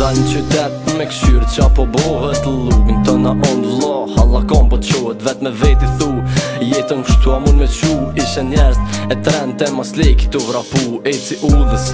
Da në qytet me këshyrë qa po bohet Lugin të na ondë vlo Halla kom po qohet vet me veti thu Jetën kështu a mund me qu Ishe njerëz e tren të mas leki të vrapu E si udhës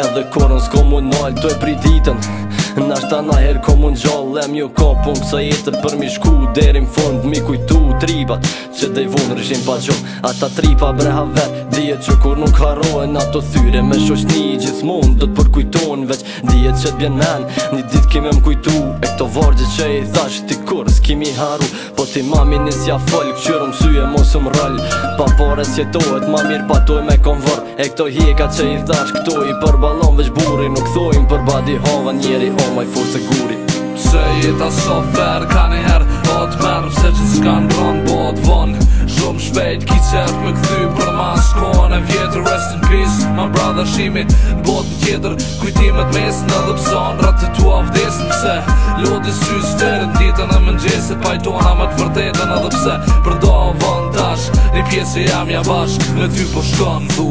Edhe korën s'ko mu nalë të e ditën Nashta na herë ko mund gjallem jo ka pun kësa për mi shku Derim fund mi kujtu tribat që dhe i vonë rëshim pa gjo Ata tripa breha vet dhjet që kur nuk harohen ato thyre Me shoshni gjithmon do të përkujton veç dhjet që t'bjen men Një dit kime më kujtu e këto vargje që i thash t'i kur s'kimi haru Po ti mami një fol Këqyrëm syje mosëm rall Pa pare sjetohet ma mirë pa toj me konvër E këto hjeka që i thash këto i përbalon veç buri Nuk thojnë për badi hava njeri hon ma po ma i forë se guri Pse jetë a sofer, ka një herë O të mërë pëse që s'ka në bot Po të vonë, shumë shpejt Ki qert me këthy për ma s'kohën E vjetër, rest in peace Ma brada shimi, bot në tjetër Kujtimet mesin dhe dhe pëson Ratë të tua vdesin pëse Lodi sy të rëndë ditën e mëngjesit Pa i tona më të vërdetën edhe pëse Përdo o tash një pjesë jam ja bashk, Në ty po shkon thu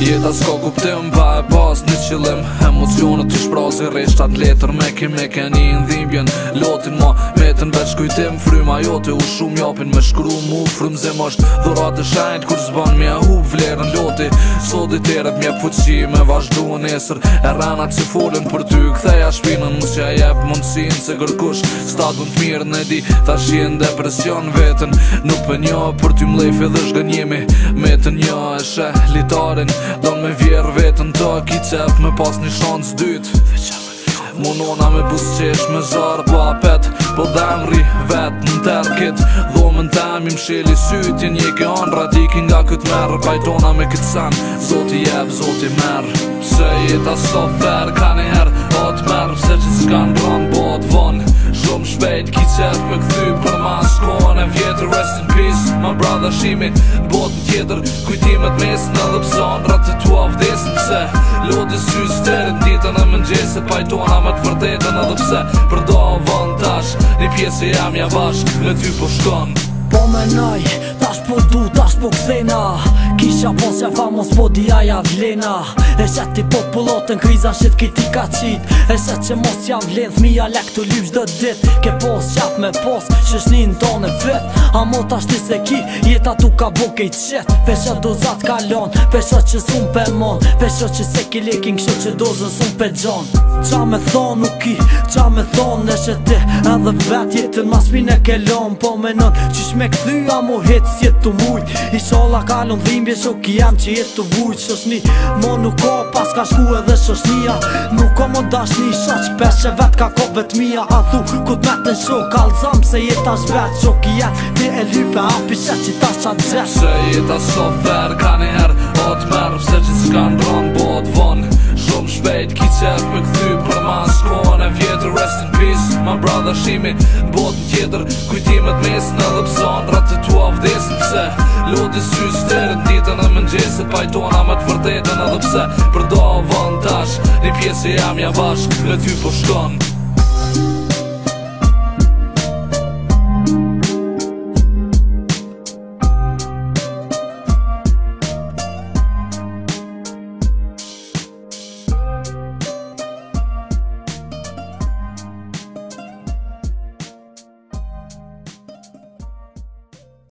Jeta s'ko kuptim, pa e pas një qëllim Emocionët të shprasi, reshtat letër me kim Me keni në dhimbjen, lotin ma me të nveç kujtim Fryma jote u shumë japin me shkru mu Frum zem është dhurat e shajnët Kur zban me hu vlerën loti Sot i teret mjep fuqi me vazhdu nesër E ranat që folin për ty ktheja shpinën Mu që a jep mundësin se gërkush Statun të mirë në di ta shien depresion vetën Nuk për një për ty mlefi dhe shgënjemi Me të një e shë litarin Don me vjerë vetën të ki qep me pas një shansë dytë Munona me busqesh me zërë të apet Po dhemri Vetën vetë në terkit Dho me temi më sytin Je ke anë radikin nga këtë merë Pajtona me këtë sen Zoti jebë, zoti merë Se jeta aso ferë Ka një herë dashimit Në botën tjetër kujtimet mes në pëson Ratë të tua vdesin pëse Lodi sys të rrit ditën e mëngjesit Pajtona me të vërdetën edhe pëse përdo do vënd tash Një pjesë jam ja bashk Me ty po shkon Po menoj Tash po du, tash po këthena Kisha posja fa famos po di aja vlena E shet ti popullotën kriza shet kiti ka qit E shet që mos jam vlen thmi a lek të lypsh shdo dit Ke pos qap me pos që shni në tonë e vet A mot i se ki jeta tu ka boke i qet Pesha do zat kalon, pesha që sun pe mon Pesha që se ki lekin kështë që do sun pe gjon Qa me thonë u ki, qa me thonë në shet ti Edhe vet jetën ma shpine ke lon po menon Qish me këthy a mu hit si jetë të mujt I shola kalon qimbje që jam që jetë të vujtë shoshni Mo nuk ka pas ka shku edhe shosnia Nuk ka mo dashni shoq peshe vet ka ko vet mija A thu ku të vetë në shok alzam se jetë ashtë vetë Qo ki jetë ti e lype a pishe që ta shatë qëtë Se jetë ashtë sofer ka një herë o të merë Se që ronë bo my brother shimi Botën tjetër kujtimet mes në lëpson Ratë të tua vdesin pëse Lodi sys të rët ditën e mëngjesi Pajtona me të vërdetën edhe pëse Përdo vëndash Një pjesë jam ja bashk Në ty po shkon